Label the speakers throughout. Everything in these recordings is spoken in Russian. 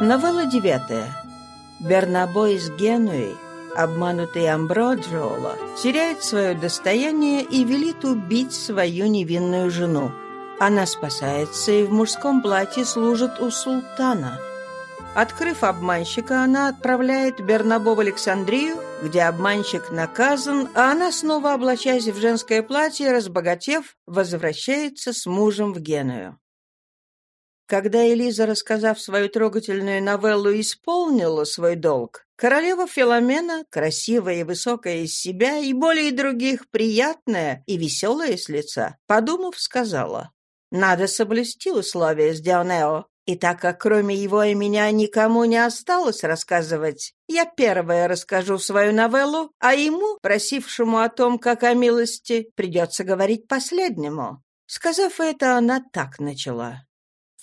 Speaker 1: Новелла девятая. Бернабо из Генуи, обманутый Амброджиола, теряет свое достояние и велит убить свою невинную жену. Она спасается и в мужском платье служит у султана. Открыв обманщика, она отправляет Бернабо в Александрию, где обманщик наказан, а она, снова облачаясь в женское платье, разбогатев, возвращается с мужем в Геную. Когда Элиза, рассказав свою трогательную новеллу, исполнила свой долг, королева Филомена, красивая и высокая из себя, и более других приятная и веселая с лица, подумав, сказала, «Надо соблюсти условия с Дионео, и так как кроме его и меня никому не осталось рассказывать, я первая расскажу свою новеллу, а ему, просившему о том, как о милости, придется говорить последнему». Сказав это, она так начала.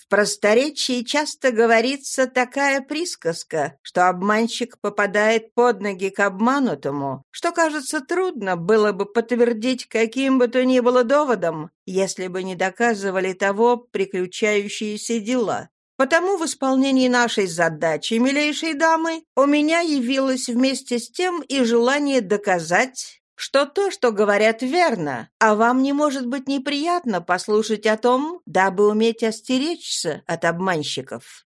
Speaker 1: В просторечии часто говорится такая присказка, что обманщик попадает под ноги к обманутому, что, кажется, трудно было бы подтвердить каким бы то ни было доводом, если бы не доказывали того приключающиеся дела. Потому в исполнении нашей задачи, милейшие дамы, у меня явилось вместе с тем и желание доказать, что то, что говорят, верно, а вам не может быть неприятно послушать о том, дабы уметь остеречься от обманщиков.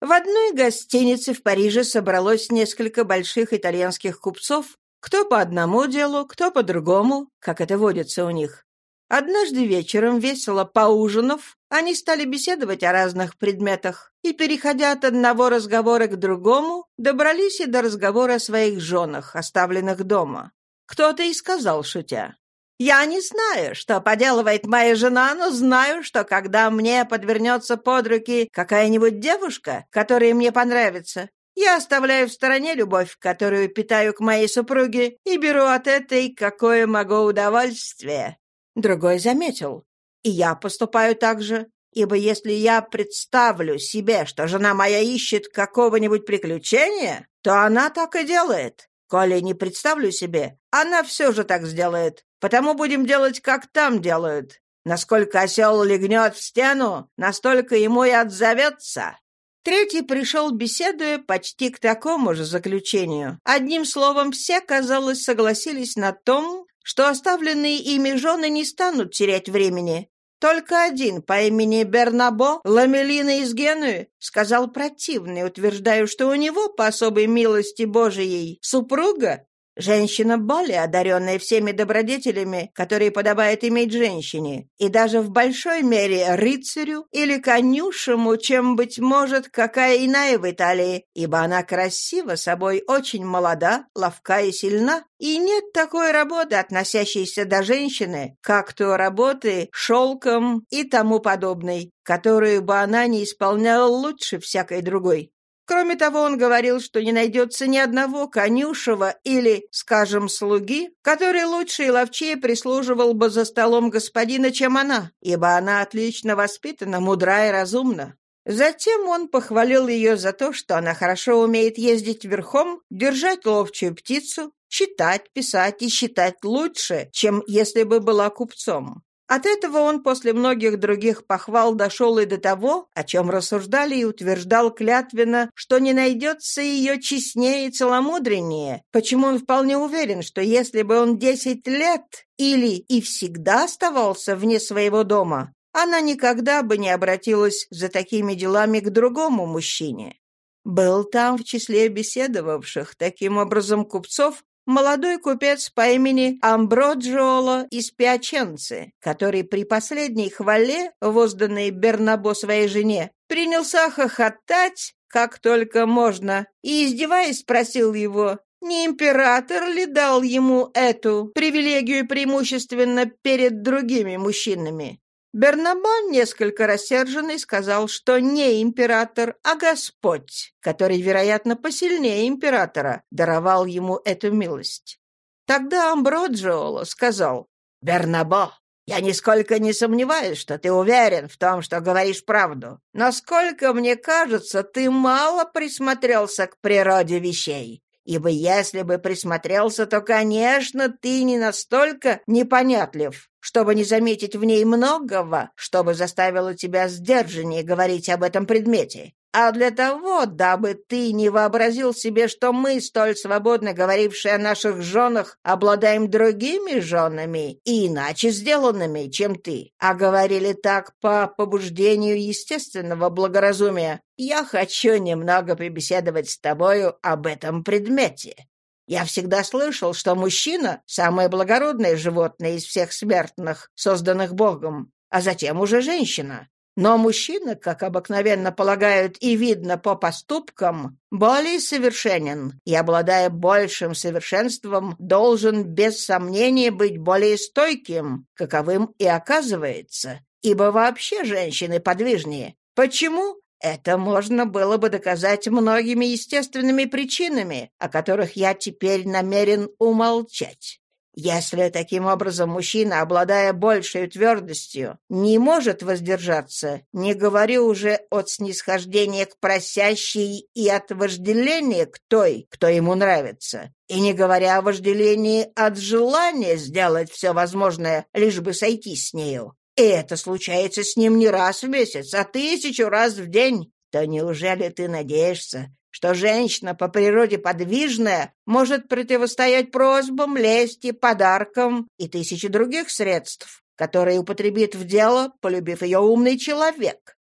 Speaker 1: В одной гостинице в Париже собралось несколько больших итальянских купцов, кто по одному делу, кто по другому, как это водится у них. Однажды вечером, весело поужинав, они стали беседовать о разных предметах и, переходя от одного разговора к другому, добрались и до разговора о своих женах, оставленных дома. Кто-то и сказал, шутя. «Я не знаю, что поделывает моя жена, но знаю, что когда мне подвернется под руки какая-нибудь девушка, которая мне понравится, я оставляю в стороне любовь, которую питаю к моей супруге, и беру от этой какое могу удовольствие». Другой заметил. «И я поступаю так же, ибо если я представлю себе, что жена моя ищет какого-нибудь приключения, то она так и делает. Коли не представлю себе, она все же так сделает. Потому будем делать, как там делают. Насколько осел легнет в стену, настолько ему и отзовется. Третий пришел, беседуя, почти к такому же заключению. Одним словом, все, казалось, согласились на том, что оставленные ими жены не станут терять времени, только один по имени Бернабо, Ламелина из Генуи, сказал противный, утверждая, что у него, по особой милости Божией, супруга Женщина более одаренная всеми добродетелями, которые подобает иметь женщине, и даже в большой мере рыцарю или конюшему, чем, быть может, какая иная в Италии, ибо она красива собой, очень молода, ловка и сильна, и нет такой работы, относящейся до женщины, как то работы шелком и тому подобной, которую бы она не исполняла лучше всякой другой. Кроме того, он говорил, что не найдется ни одного конюшева или, скажем, слуги, который лучше и ловчее прислуживал бы за столом господина, чем она, ибо она отлично воспитана, мудра и разумна. Затем он похвалил ее за то, что она хорошо умеет ездить верхом, держать ловчую птицу, читать, писать и считать лучше, чем если бы была купцом. От этого он после многих других похвал дошел и до того, о чем рассуждали и утверждал клятвенно, что не найдется ее честнее и целомудреннее, почему он вполне уверен, что если бы он десять лет или и всегда оставался вне своего дома, она никогда бы не обратилась за такими делами к другому мужчине. Был там в числе беседовавших таким образом купцов молодой купец по имени Амброджиоло из Пиаченцы, который при последней хвале, возданной Бернабо своей жене, принялся хохотать, как только можно, и, издеваясь, спросил его, не император ли дал ему эту привилегию преимущественно перед другими мужчинами? Бернабон, несколько рассерженный, сказал, что не император, а Господь, который, вероятно, посильнее императора, даровал ему эту милость. Тогда Амброджиоло сказал, «Бернабо, я нисколько не сомневаюсь, что ты уверен в том, что говоришь правду. Насколько мне кажется, ты мало присмотрелся к природе вещей. Ибо если бы присмотрелся, то, конечно, ты не настолько непонятлив, чтобы не заметить в ней многого, чтобы заставило тебя сдержаннее говорить об этом предмете. а для того, дабы ты не вообразил себе, что мы, столь свободно говорившие о наших женах, обладаем другими женами и иначе сделанными, чем ты, а говорили так по побуждению естественного благоразумия, я хочу немного побеседовать с тобою об этом предмете. Я всегда слышал, что мужчина — самое благородное животное из всех смертных, созданных Богом, а затем уже женщина. Но мужчина, как обыкновенно полагают и видно по поступкам, более совершенен и, обладая большим совершенством, должен без сомнения быть более стойким, каковым и оказывается, ибо вообще женщины подвижнее. Почему? Это можно было бы доказать многими естественными причинами, о которых я теперь намерен умолчать. Если таким образом мужчина, обладая большей твердостью, не может воздержаться, не говорю уже от снисхождения к просящей и от вожделения к той, кто ему нравится, и не говоря о вожделении от желания сделать все возможное, лишь бы сойти с нею, и это случается с ним не раз в месяц, а тысячу раз в день, то неужели ты надеешься, что женщина по природе подвижная может противостоять просьбам, лести, подаркам и тысяче других средств, которые употребит в дело, полюбив ее умный человек.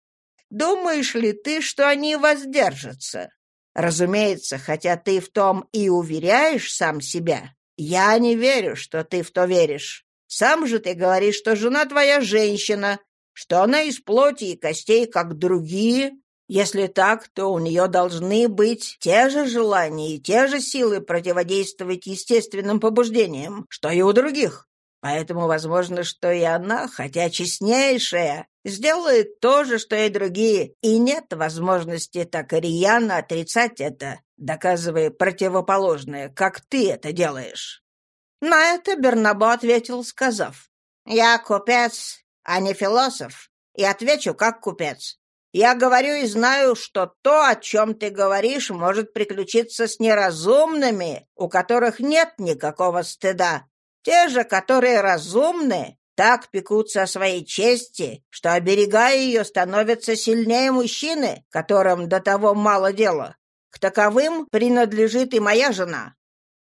Speaker 1: Думаешь ли ты, что они воздержатся? Разумеется, хотя ты в том и уверяешь сам себя, я не верю, что ты в то веришь. Сам же ты говоришь, что жена твоя женщина, что она из плоти и костей, как другие, если так, то у нее должны быть те же желания и те же силы противодействовать естественным побуждениям, что и у других. Поэтому возможно, что и она, хотя честнейшая, сделает то же, что и другие, и нет возможности так рьяно отрицать это, доказывая противоположное, как ты это делаешь. На это Бернабо ответил, сказав, «Я купец, а не философ, и отвечу как купец. Я говорю и знаю, что то, о чем ты говоришь, может приключиться с неразумными, у которых нет никакого стыда. Те же, которые разумны, так пекутся о своей чести, что, оберегая ее, становятся сильнее мужчины, которым до того мало дела. К таковым принадлежит и моя жена».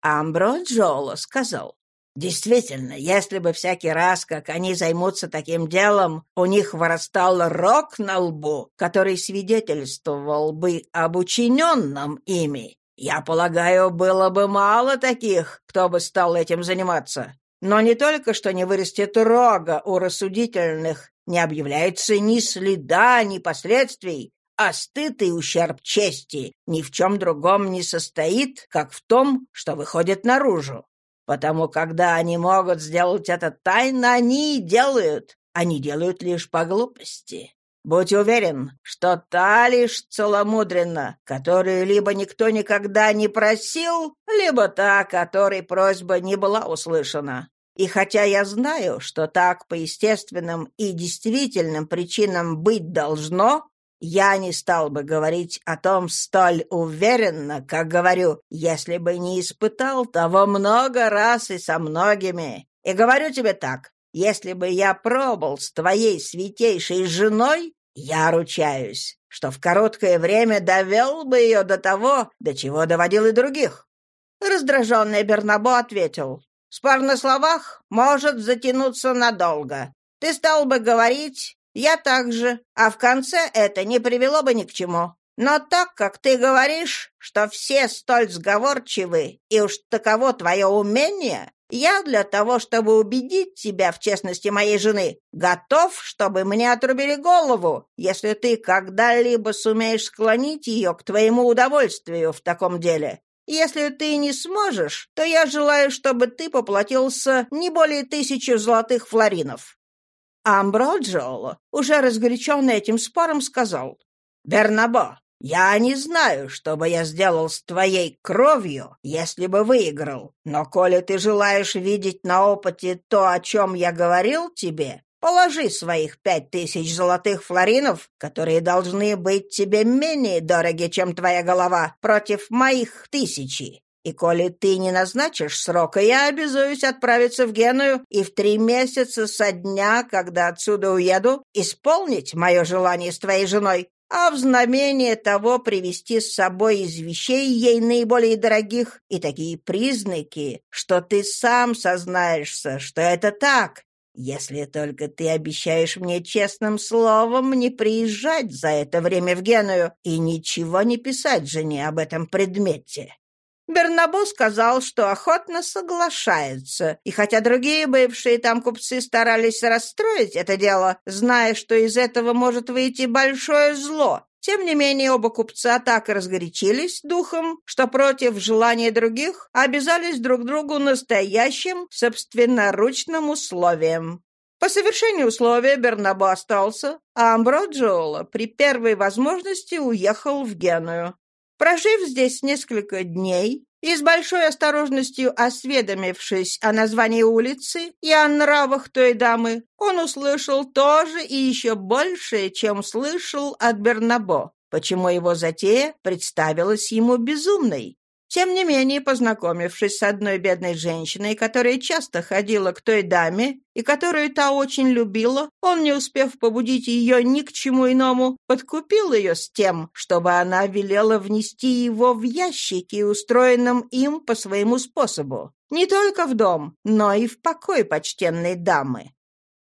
Speaker 1: Амброджоло сказал, Действительно, если бы всякий раз, как они займутся таким делом, у них вырастал рог на лбу, который свидетельствовал бы об учиненном ими, я полагаю, было бы мало таких, кто бы стал этим заниматься. Но не только что не вырастет рога у рассудительных, не объявляется ни следа, ни последствий, а стыд и ущерб чести ни в чем другом не состоит, как в том, что выходит наружу. Потому когда они могут сделать это тайно, они и делают. Они делают лишь по глупости. Будь уверен, что та лишь целомудренна, которую либо никто никогда не просил, либо та, которой просьба не была услышана. И хотя я знаю, что так по естественным и действительным причинам быть должно, я не стал бы говорить о том столь уверенно, как говорю, если бы не испытал того много раз и со многими. И говорю тебе так, если бы я пробыл с твоей святейшей женой, я ручаюсь, что в короткое время довел бы ее до того, до чего доводил и других. Раздраженный Бернабо ответил, «Спор на словах может затянуться надолго. Ты стал бы говорить, я также, а в конце это не привело бы ни к чему. Но так как ты говоришь, что все столь сговорчивы, и уж таково твое умение, я для того, чтобы убедить тебя в честности моей жены, готов, чтобы мне отрубили голову, если ты когда-либо сумеешь склонить ее к твоему удовольствию в таком деле. Если ты не сможешь, то я желаю, чтобы ты поплатился не более тысячи золотых флоринов. Амброджиоло, уже разгоряченный этим спором, сказал, «Бернабо, я не знаю, что бы я сделал с твоей кровью, если бы выиграл, но коли ты желаешь видеть на опыте то, о чем я говорил тебе, положи своих пять тысяч золотых флоринов, которые должны быть тебе менее дороги, чем твоя голова, против моих тысячи. И коли ты не назначишь срока, я обязуюсь отправиться в Геную и в три месяца со дня, когда отсюда уеду, исполнить мое желание с твоей женой. а в знамение того привести с собой из вещей ей наиболее дорогих и такие признаки, что ты сам сознаешься, что это так, если только ты обещаешь мне честным словом не приезжать за это время в Геную и ничего не писать жене об этом предмете. Бернабо сказал, что охотно соглашается, и хотя другие бывшие там купцы старались расстроить это дело, зная, что из этого может выйти большое зло, тем не менее, оба купца так разгорячились духом, что против желания других обязались друг другу настоящим собственноручным условием. По совершению условия Бернабо остался, а Амброджиола при первой возможности уехал в Геную. Прожив здесь несколько дней и с большой осторожностью осведомившись о названии улицы и о нравах той дамы, он услышал то же и еще большее, чем слышал от Бернабо, почему его затея представилась ему безумной. Тем не менее, познакомившись с одной бедной женщиной, которая часто ходила к той даме и которую та очень любила, он, не успев побудить ее ни к чему иному, подкупил ее с тем, чтобы она велела внести его в ящики, устроенном им по своему способу. Не только в дом, но и в покой почтенной дамы.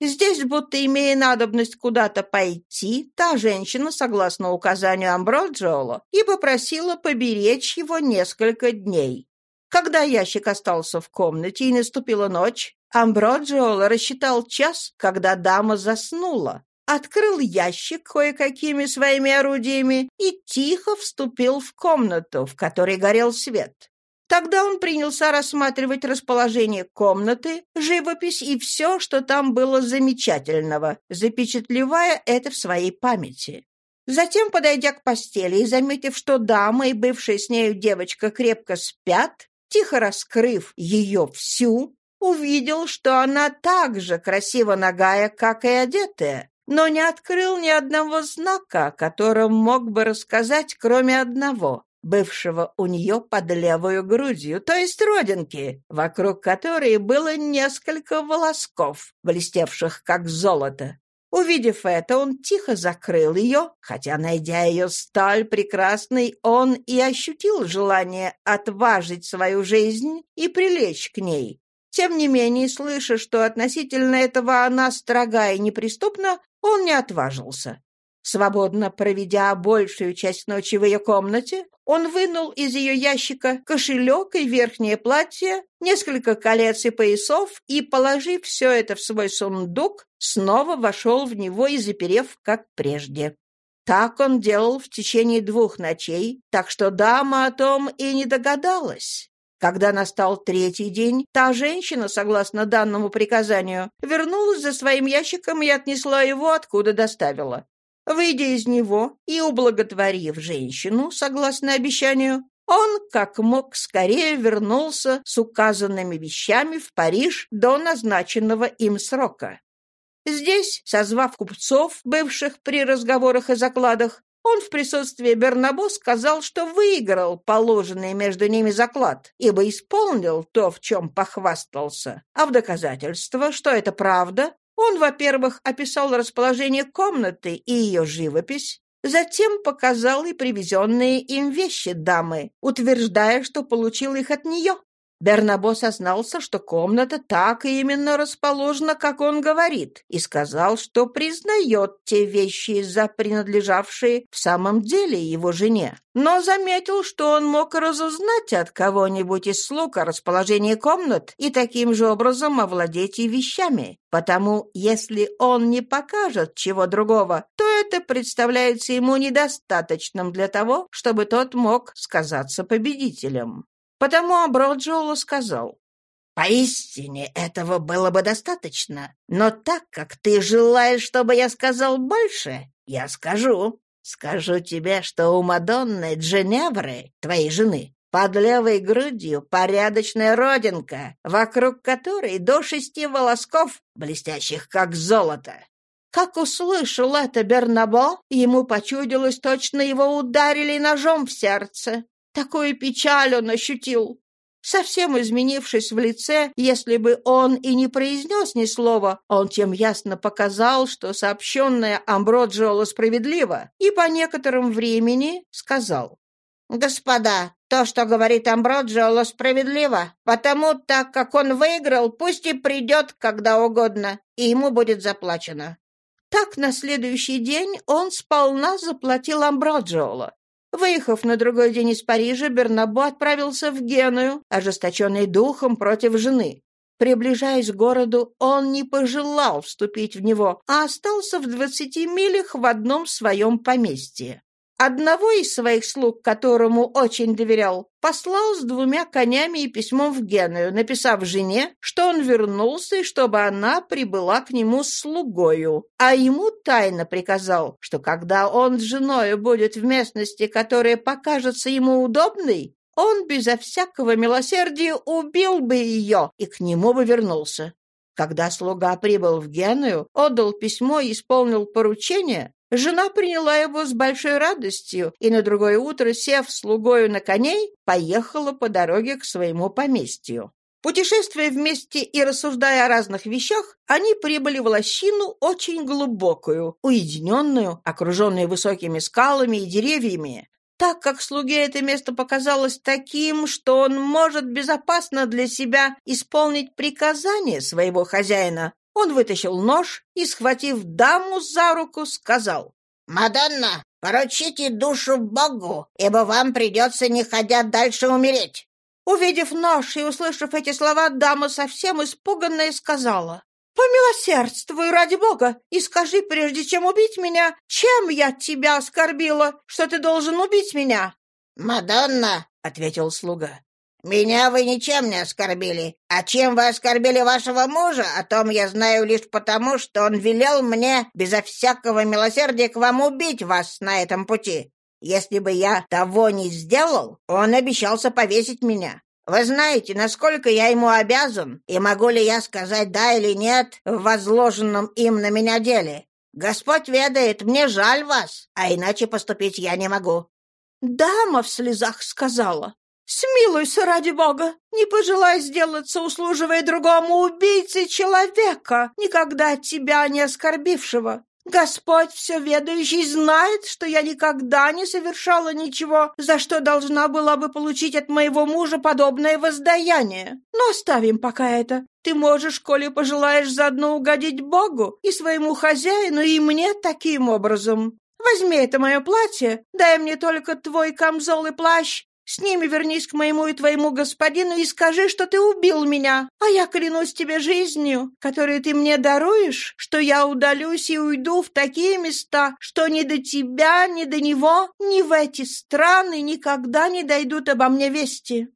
Speaker 1: Здесь, будто имея надобность куда-то пойти, та женщина, согласно указанию Амброджиола, и попросила поберечь его несколько дней. Когда ящик остался в комнате и наступила ночь, Амброджиола рассчитал час, когда дама заснула, открыл ящик кое-какими своими орудиями и тихо вступил в комнату, в которой горел свет. Тогда он принялся рассматривать расположение комнаты, живопись и все, что там было замечательного, запечатлевая это в своей памяти. Затем, подойдя к постели и заметив, что дама и бывшая с нею девочка крепко спят, тихо раскрыв ее всю, увидел, что она так же красиво нагая, как и одетая, но не открыл ни одного знака, о котором мог бы рассказать, кроме одного бывшего у нее под левую грудью, то есть родинки, вокруг которой было несколько волосков, блестевших как золото. Увидев это, он тихо закрыл ее, хотя, найдя ее сталь прекрасной, он и ощутил желание отважить свою жизнь и прилечь к ней. Тем не менее, слыша, что относительно этого она строга и неприступна, он не отважился. Свободно проведя большую часть ночи в ее комнате, он вынул из ее ящика кошелек и верхнее платье, несколько колец и поясов и, положив все это в свой сундук, снова вошел в него и заперев, как прежде. Так он делал в течение двух ночей, так что дама о том и не догадалась. Когда настал третий день, та женщина, согласно данному приказанию, вернулась за своим ящиком и отнесла его, откуда доставила. Выйдя из него и ублаготворив женщину, согласно обещанию, он, как мог, скорее вернулся с указанными вещами в Париж до назначенного им срока. Здесь, созвав купцов, бывших при разговорах и закладах, он в присутствии Бернабо сказал, что выиграл положенный между ними заклад, ибо исполнил то, в чем похвастался, а в доказательство, что это правда, он, во-первых, описал расположение комнаты и ее живопись, затем показал и привезенные им вещи дамы, утверждая, что получил их от нее. Бернабо сознался, что комната так именно расположена, как он говорит, и сказал, что признает те вещи за принадлежавшие в самом деле его жене. Но заметил, что он мог разузнать от кого-нибудь из слуг о расположении комнат и таким же образом овладеть и вещами. Потому, если он не покажет чего другого, то это представляется ему недостаточным для того, чтобы тот мог сказаться победителем. Потому Аброджиола сказал, «Поистине этого было бы достаточно, но так как ты желаешь, чтобы я сказал больше, я скажу. Скажу тебе, что у Мадонны Дженевры, твоей жены, под левой грудью порядочная родинка, вокруг которой до шести волосков, блестящих как золото. Как услышал это Бернабо, ему почудилось, точно его ударили ножом в сердце. Такую печаль он ощутил. Совсем изменившись в лице, если бы он и не произнес ни слова, он тем ясно показал, что сообщенное Амброджиоло справедливо, и по некоторым времени сказал. «Господа, то, что говорит Амброджиоло, справедливо, потому так как он выиграл, пусть и придет когда угодно, и ему будет заплачено». Так на следующий день он сполна заплатил Амброджиоло. Выехав на другой день из Парижа, Бернабо отправился в Геную, ожесточенный духом против жены. Приближаясь к городу, он не пожелал вступить в него, а остался в двадцати милях в одном своем поместье. Одного из своих слуг, которому очень доверял, послал с двумя конями и письмом в Геную, написав жене, что он вернулся и чтобы она прибыла к нему с слугою, а ему тайно приказал, что когда он с женою будет в местности, которая покажется ему удобной, он безо всякого милосердия убил бы ее и к нему бы вернулся. Когда слуга прибыл в Геную, отдал письмо и исполнил поручение, Жена приняла его с большой радостью и на другое утро, сев слугою на коней, поехала по дороге к своему поместью. Путешествуя вместе и рассуждая о разных вещах, они прибыли в лощину очень глубокую, уединенную, окруженную высокими скалами и деревьями. Так как слуге это место показалось таким, что он может безопасно для себя исполнить приказание своего хозяина, он вытащил нож и, схватив даму за руку, сказал, «Мадонна, поручите душу Богу, ибо вам придется, не ходя дальше, умереть». Увидев нож и услышав эти слова, дама совсем испуганная сказала, «Помилосердствуй ради Бога и скажи, прежде чем убить меня, чем я тебя оскорбила, что ты должен убить меня?» «Мадонна», — ответил слуга, «Меня вы ничем не оскорбили. А чем вы оскорбили вашего мужа, о том я знаю лишь потому, что он велел мне безо всякого милосердия к вам убить вас на этом пути. Если бы я того не сделал, он обещался повесить меня. Вы знаете, насколько я ему обязан, и могу ли я сказать «да» или «нет» в возложенном им на меня деле. Господь ведает, мне жаль вас, а иначе поступить я не могу». Дама в слезах сказала, Смилуйся ради бога, не пожелай сделаться, услуживая другому убийце человека, никогда тебя не оскорбившего. Господь все ведающий знает, что я никогда не совершала ничего, за что должна была бы получить от моего мужа подобное воздаяние. Но оставим пока это. Ты можешь, коли пожелаешь заодно угодить Богу и своему хозяину, и мне таким образом. Возьми это мое платье, дай мне только твой камзол и плащ, с ними вернись к моему и твоему господину и скажи, что ты убил меня, а я клянусь тебе жизнью, которую ты мне даруешь, что я удалюсь и уйду в такие места, что ни до тебя, ни до него, ни в эти страны никогда не дойдут обо мне вести».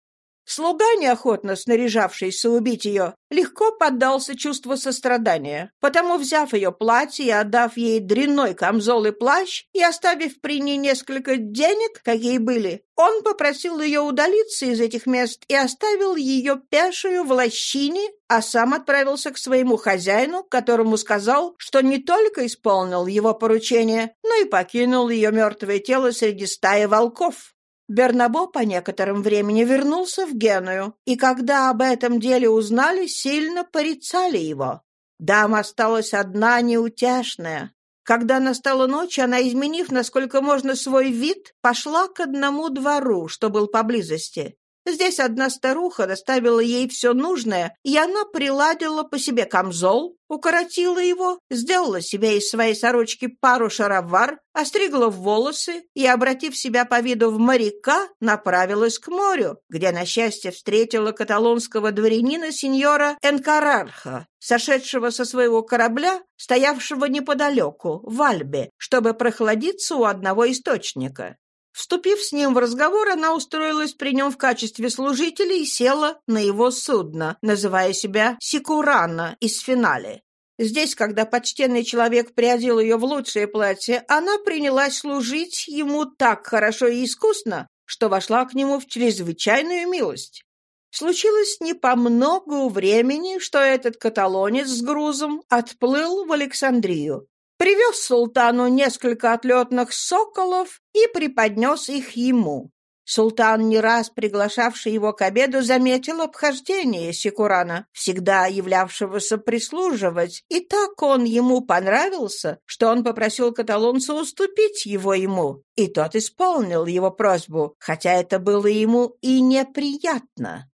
Speaker 1: Слуга, неохотно снаряжавшийся убить ее, легко поддался чувству сострадания. Потому, взяв ее платье и отдав ей дрянной камзол и плащ, и оставив при ней несколько денег, какие были, он попросил ее удалиться из этих мест и оставил ее пешую в лощине, а сам отправился к своему хозяину, которому сказал, что не только исполнил его поручение, но и покинул ее мертвое тело среди стаи волков. Бернабо по некоторым времени вернулся в Геную, и когда об этом деле узнали, сильно порицали его. Дама осталась одна неутешная. Когда настала ночь, она, изменив насколько можно свой вид, пошла к одному двору, что был поблизости. Здесь одна старуха доставила ей все нужное, и она приладила по себе камзол, укоротила его, сделала себе из своей сорочки пару шаровар, остригла волосы и, обратив себя по виду в моряка, направилась к морю, где, на счастье, встретила каталонского дворянина сеньора Энкарарха, сошедшего со своего корабля, стоявшего неподалеку, в Альбе, чтобы прохладиться у одного источника. Вступив с ним в разговор, она устроилась при нем в качестве служителя и села на его судно, называя себя Сикурана из финале. Здесь, когда почтенный человек приодел ее в лучшее платье, она принялась служить ему так хорошо и искусно, что вошла к нему в чрезвычайную милость. Случилось не по многу времени, что этот каталонец с грузом отплыл в Александрию привез султану несколько отлетных соколов и преподнес их ему. Султан, не раз приглашавший его к обеду, заметил обхождение Секурана, всегда являвшегося прислуживать, и так он ему понравился, что он попросил каталонца уступить его ему, и тот исполнил его просьбу, хотя это было ему и неприятно.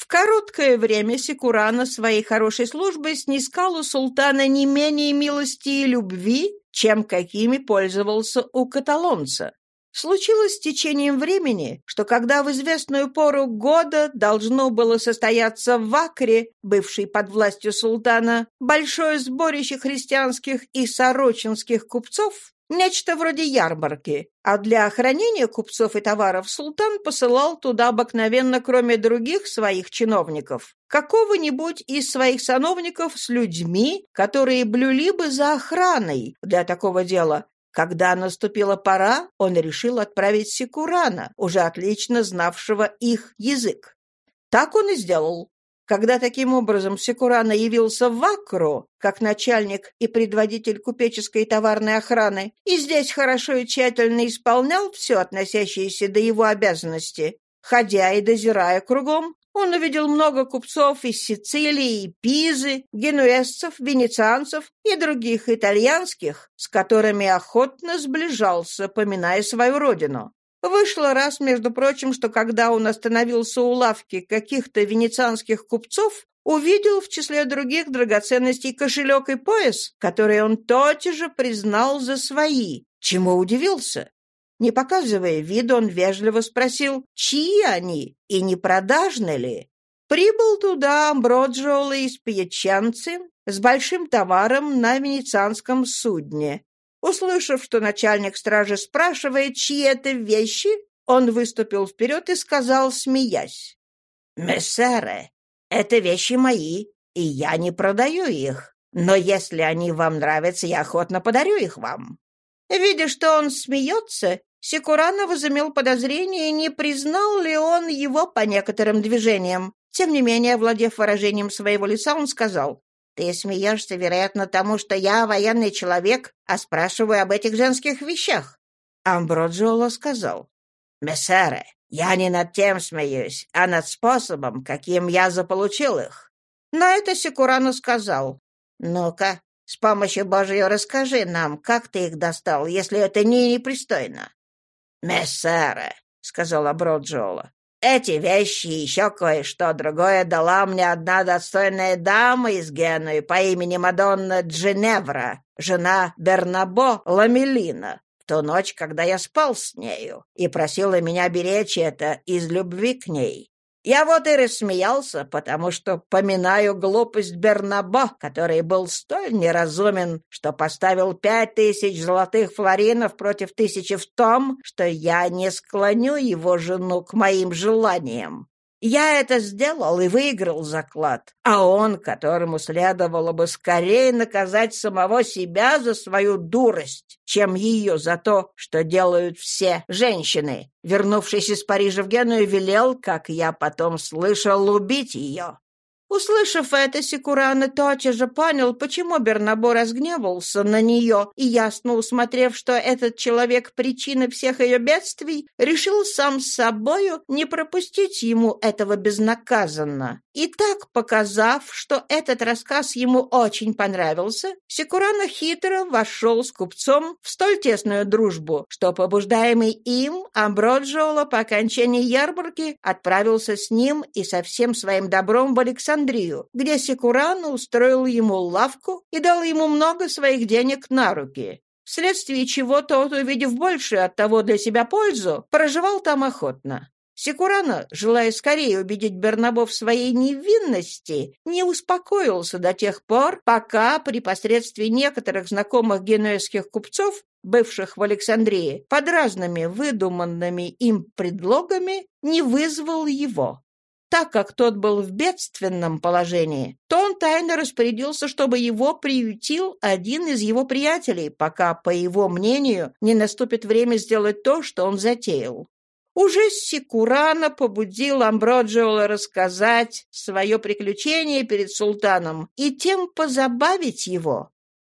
Speaker 1: В короткое время Секурана своей хорошей службой снискал у султана не менее милости и любви, чем какими пользовался у каталонца. Случилось с течением времени, что когда в известную пору года должно было состояться в Акре, бывшей под властью султана, большое сборище христианских и сорочинских купцов, нечто вроде ярмарки, а для охранения купцов и товаров султан посылал туда обыкновенно, кроме других своих чиновников, какого-нибудь из своих сановников с людьми, которые блюли бы за охраной для такого дела, когда наступила пора, он решил отправить Секурана, уже отлично знавшего их язык. Так он и сделал. Когда таким образом Секурана явился в Акру, как начальник и предводитель купеческой и товарной охраны, и здесь хорошо и тщательно исполнял все относящееся до его обязанности, ходя и дозирая кругом, он увидел много купцов из Сицилии, Пизы, генуэзцев, венецианцев и других итальянских, с которыми охотно сближался, поминая свою родину. Вышло раз, между прочим, что когда он остановился у лавки каких-то венецианских купцов, увидел в числе других драгоценностей кошелек и пояс, которые он тотчас же признал за свои, чему удивился. Не показывая виду, он вежливо спросил, чьи они и не продажны ли. Прибыл туда Амброджиоло из Пьячанцы с большим товаром на венецианском судне. Услышав, что начальник стражи спрашивает, чьи это вещи, он выступил вперед и сказал, смеясь, «Мессере, это вещи мои, и я не продаю их, но если они вам нравятся, я охотно подарю их вам». Видя, что он смеется, Секурана возымел подозрение, не признал ли он его по некоторым движениям. Тем не менее, овладев выражением своего лица, он сказал, «Ты смеешься, вероятно, тому, что я военный человек, а спрашиваю об этих женских вещах». Амброджиоло сказал, «Мессере, я не над тем смеюсь, а над способом, каким я заполучил их». На это Секурану сказал, «Ну-ка, с помощью Божьей расскажи нам, как ты их достал, если это не непристойно». «Мессере», — сказала Броджола, — «эти вещи и еще кое-что другое дала мне одна достойная дама из Генуи по имени Мадонна Дженевра, жена Бернабо Ламелина, в ту ночь, когда я спал с нею, и просила меня беречь это из любви к ней. Я вот и рассмеялся, потому что поминаю глупость Бернаба, который был столь неразумен, что поставил пять тысяч золотых флоринов против тысячи в том, что я не склоню его жену к моим желаниям. Я это сделал и выиграл заклад, а он, которому следовало бы скорее наказать самого себя за свою дурость, чем ее за то, что делают все женщины, вернувшись из Парижа в Геную, велел, как я потом слышал, убить ее. Услышав это, Секурана тотчас же понял, почему Бернабо разгневался на нее, и, ясно усмотрев, что этот человек — причина всех ее бедствий, решил сам с собою не пропустить ему этого безнаказанно. И так, показав, что этот рассказ ему очень понравился, Секурана хитро вошел с купцом в столь тесную дружбу, что, побуждаемый им, Амброджиоло по окончании ярмарки отправился с ним и со всем своим добром в Александрию, Александрию, где Секуран устроил ему лавку и дал ему много своих денег на руки, вследствие чего тот, увидев большую от того для себя пользу, проживал там охотно. Секурана, желая скорее убедить Бернабо в своей невинности, не успокоился до тех пор, пока при посредстве некоторых знакомых генуэзских купцов, бывших в Александрии, под разными выдуманными им предлогами, не вызвал его. Так как тот был в бедственном положении, то он тайно распорядился, чтобы его приютил один из его приятелей, пока, по его мнению, не наступит время сделать то, что он затеял. Уже Секурана побудил Амброджиола рассказать свое приключение перед султаном и тем позабавить его.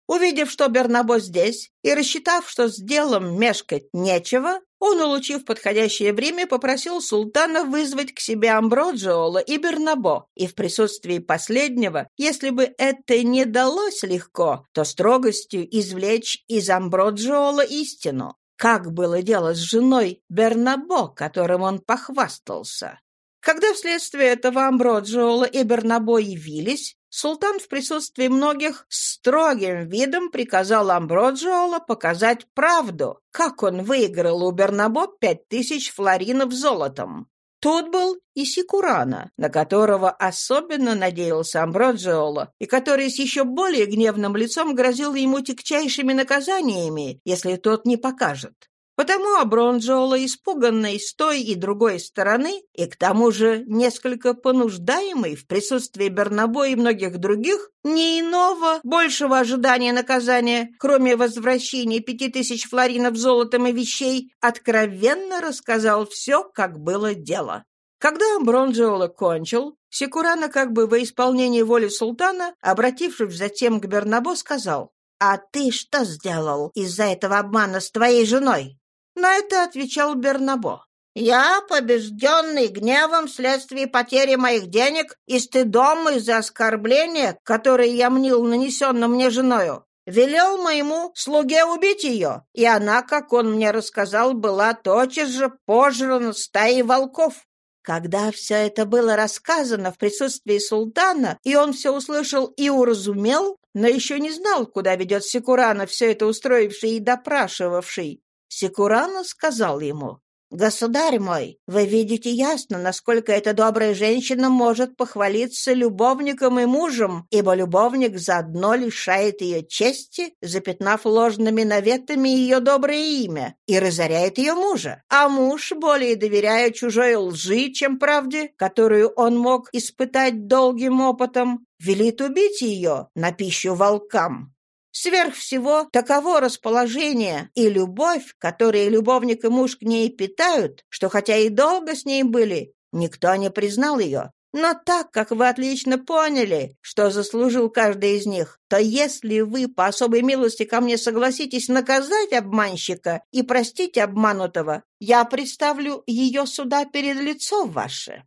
Speaker 1: Увидев, что Бернабо здесь, и рассчитав, что с делом мешкать нечего, Он, улучив подходящее время, попросил султана вызвать к себе Амброджиола и Бернабо, и в присутствии последнего, если бы это не далось легко, то строгостью извлечь из Амброджиола истину. Как было дело с женой Бернабо, которым он похвастался? Когда вследствие этого Амброджиола и Бернабо явились, Султан в присутствии многих строгим видом приказал Амброджиола показать правду, как он выиграл у Бернабо пять тысяч флоринов золотом. Тут был и Сикурана, на которого особенно надеялся Амброджиола, и который с еще более гневным лицом грозил ему тягчайшими наказаниями, если тот не покажет. Потому Абронджола, испуганный с той и другой стороны, и к тому же несколько понуждаемый в присутствии Бернабо и многих других, ни иного, большего ожидания наказания, кроме возвращения пяти тысяч флоринов золотом и вещей, откровенно рассказал все, как было дело. Когда Амбронджиола кончил, Секурана, как бы во исполнении воли султана, обратившись затем к Бернабо, сказал, «А ты что сделал из-за этого обмана с твоей женой?» На это отвечал Бернабо. «Я, побежденный гневом вследствие потери моих денег и стыдом из-за оскорбления, которое я мнил нанесенным мне женою, велел моему слуге убить ее, и она, как он мне рассказал, была тотчас же пожрана стаей волков. Когда все это было рассказано в присутствии султана, и он все услышал и уразумел, но еще не знал, куда ведет Секурана, все это устроивший и допрашивавший, Секурана сказал ему, «Государь мой, вы видите ясно, насколько эта добрая женщина может похвалиться любовником и мужем, ибо любовник заодно лишает ее чести, запятнав ложными наветами ее доброе имя, и разоряет ее мужа. А муж, более доверяя чужой лжи, чем правде, которую он мог испытать долгим опытом, велит убить ее на пищу волкам. Сверх всего, таково расположение и любовь, которые любовник и муж к ней питают, что хотя и долго с ней были, никто не признал ее. Но так как вы отлично поняли, что заслужил каждый из них, то если вы по особой милости ко мне согласитесь наказать обманщика и простить обманутого, я представлю ее сюда перед лицом ваше.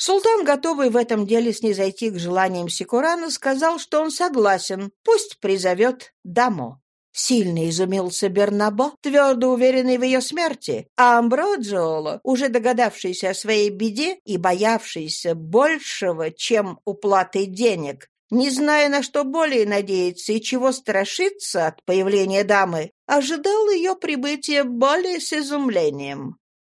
Speaker 1: Султан, готовый в этом деле снизойти к желаниям Секурана, сказал, что он согласен, пусть призовет даму. Сильно изумился Бернабо, твердо уверенный в ее смерти, а Амброджиоло, уже догадавшийся о своей беде и боявшийся большего, чем уплаты денег, не зная, на что более надеяться и чего страшиться от появления дамы, ожидал ее прибытия более с изумлением.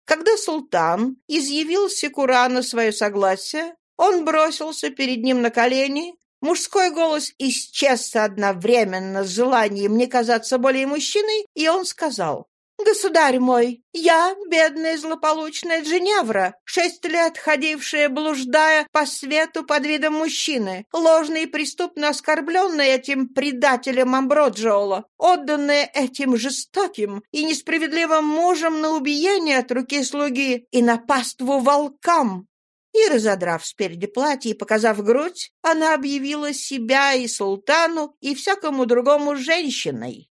Speaker 1: Когда султан изъявил Секурану свое согласие, он бросился перед ним на колени, мужской голос исчез одновременно с желанием не казаться более мужчиной, и он сказал, «Государь мой, я, бедная злополучная Дженевра, шесть лет ходившая, блуждая по свету под видом мужчины, ложно и преступно оскорбленная этим предателем Амброджиола, отданная этим жестоким и несправедливым мужем на убиение от руки слуги и на паству волкам, и, разодрав спереди платье и показав грудь, она объявила себя и султану, и всякому другому женщиной.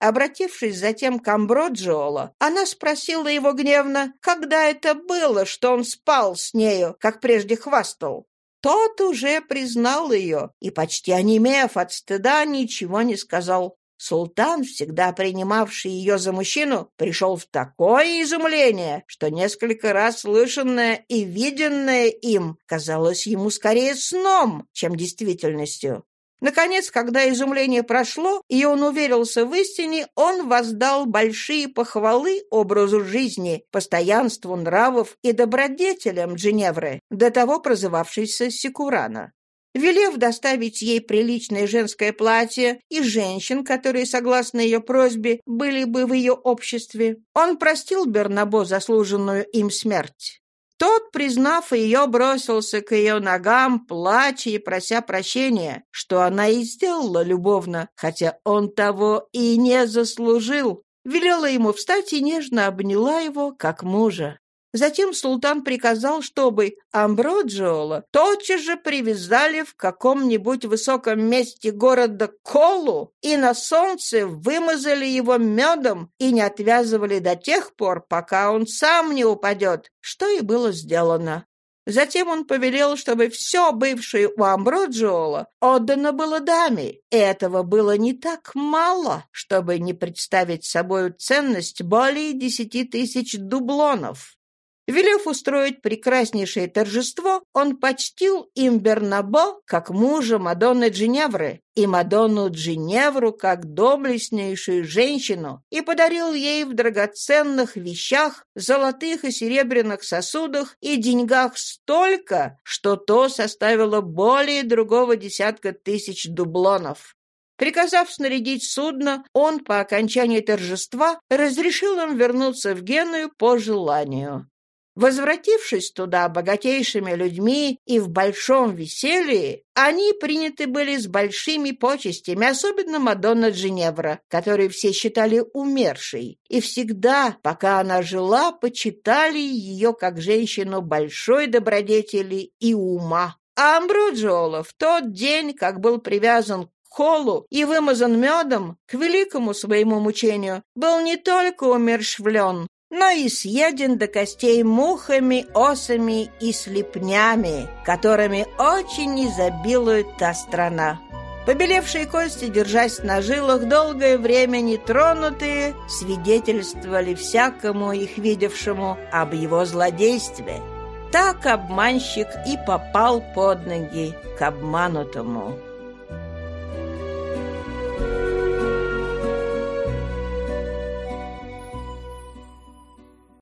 Speaker 1: Обратившись затем к Амброджиоло, она спросила его гневно, когда это было, что он спал с нею, как прежде хвастал. Тот уже признал ее и, почти онемев от стыда, ничего не сказал. Султан, всегда принимавший ее за мужчину, пришел в такое изумление, что несколько раз слышанное и виденное им казалось ему скорее сном, чем действительностью. Наконец, когда изумление прошло, и он уверился в истине, он воздал большие похвалы образу жизни, постоянству нравов и добродетелям Дженевры, до того прозывавшейся Секурана. Велев доставить ей приличное женское платье и женщин, которые, согласно ее просьбе, были бы в ее обществе, он простил Бернабо заслуженную им смерть. Тот, признав ее, бросился к ее ногам, плача и прося прощения, что она и сделала любовно, хотя он того и не заслужил. Велела ему встать и нежно обняла его, как мужа. Затем султан приказал, чтобы Амброджиола тотчас же привязали в каком-нибудь высоком месте города Колу и на солнце вымазали его медом и не отвязывали до тех пор, пока он сам не упадет, что и было сделано. Затем он повелел, чтобы все бывшее у Амброджиола отдано было даме. Этого было не так мало, чтобы не представить собой ценность более десяти тысяч дублонов. Велев устроить прекраснейшее торжество, он почтил им Бернабо как мужа Мадонны Джиневры и Мадонну Джиневру как доблестнейшую женщину и подарил ей в драгоценных вещах, золотых и серебряных сосудах и деньгах столько, что то составило более другого десятка тысяч дублонов. Приказав снарядить судно, он по окончании торжества разрешил им вернуться в Геную по желанию. Возвратившись туда богатейшими людьми и в большом веселье, они приняты были с большими почестями, особенно Мадонна Джиневра, которую все считали умершей, и всегда, пока она жила, почитали ее как женщину большой добродетели и ума. А Амброджиола в тот день, как был привязан к холу и вымазан медом, к великому своему мучению, был не только умершвлен, но и съеден до костей мухами, осами и слепнями, которыми очень изобилует та страна. Побелевшие кости, держась на жилах, долгое время нетронутые, свидетельствовали всякому их видевшему об его злодействе. Так обманщик и попал под ноги к обманутому.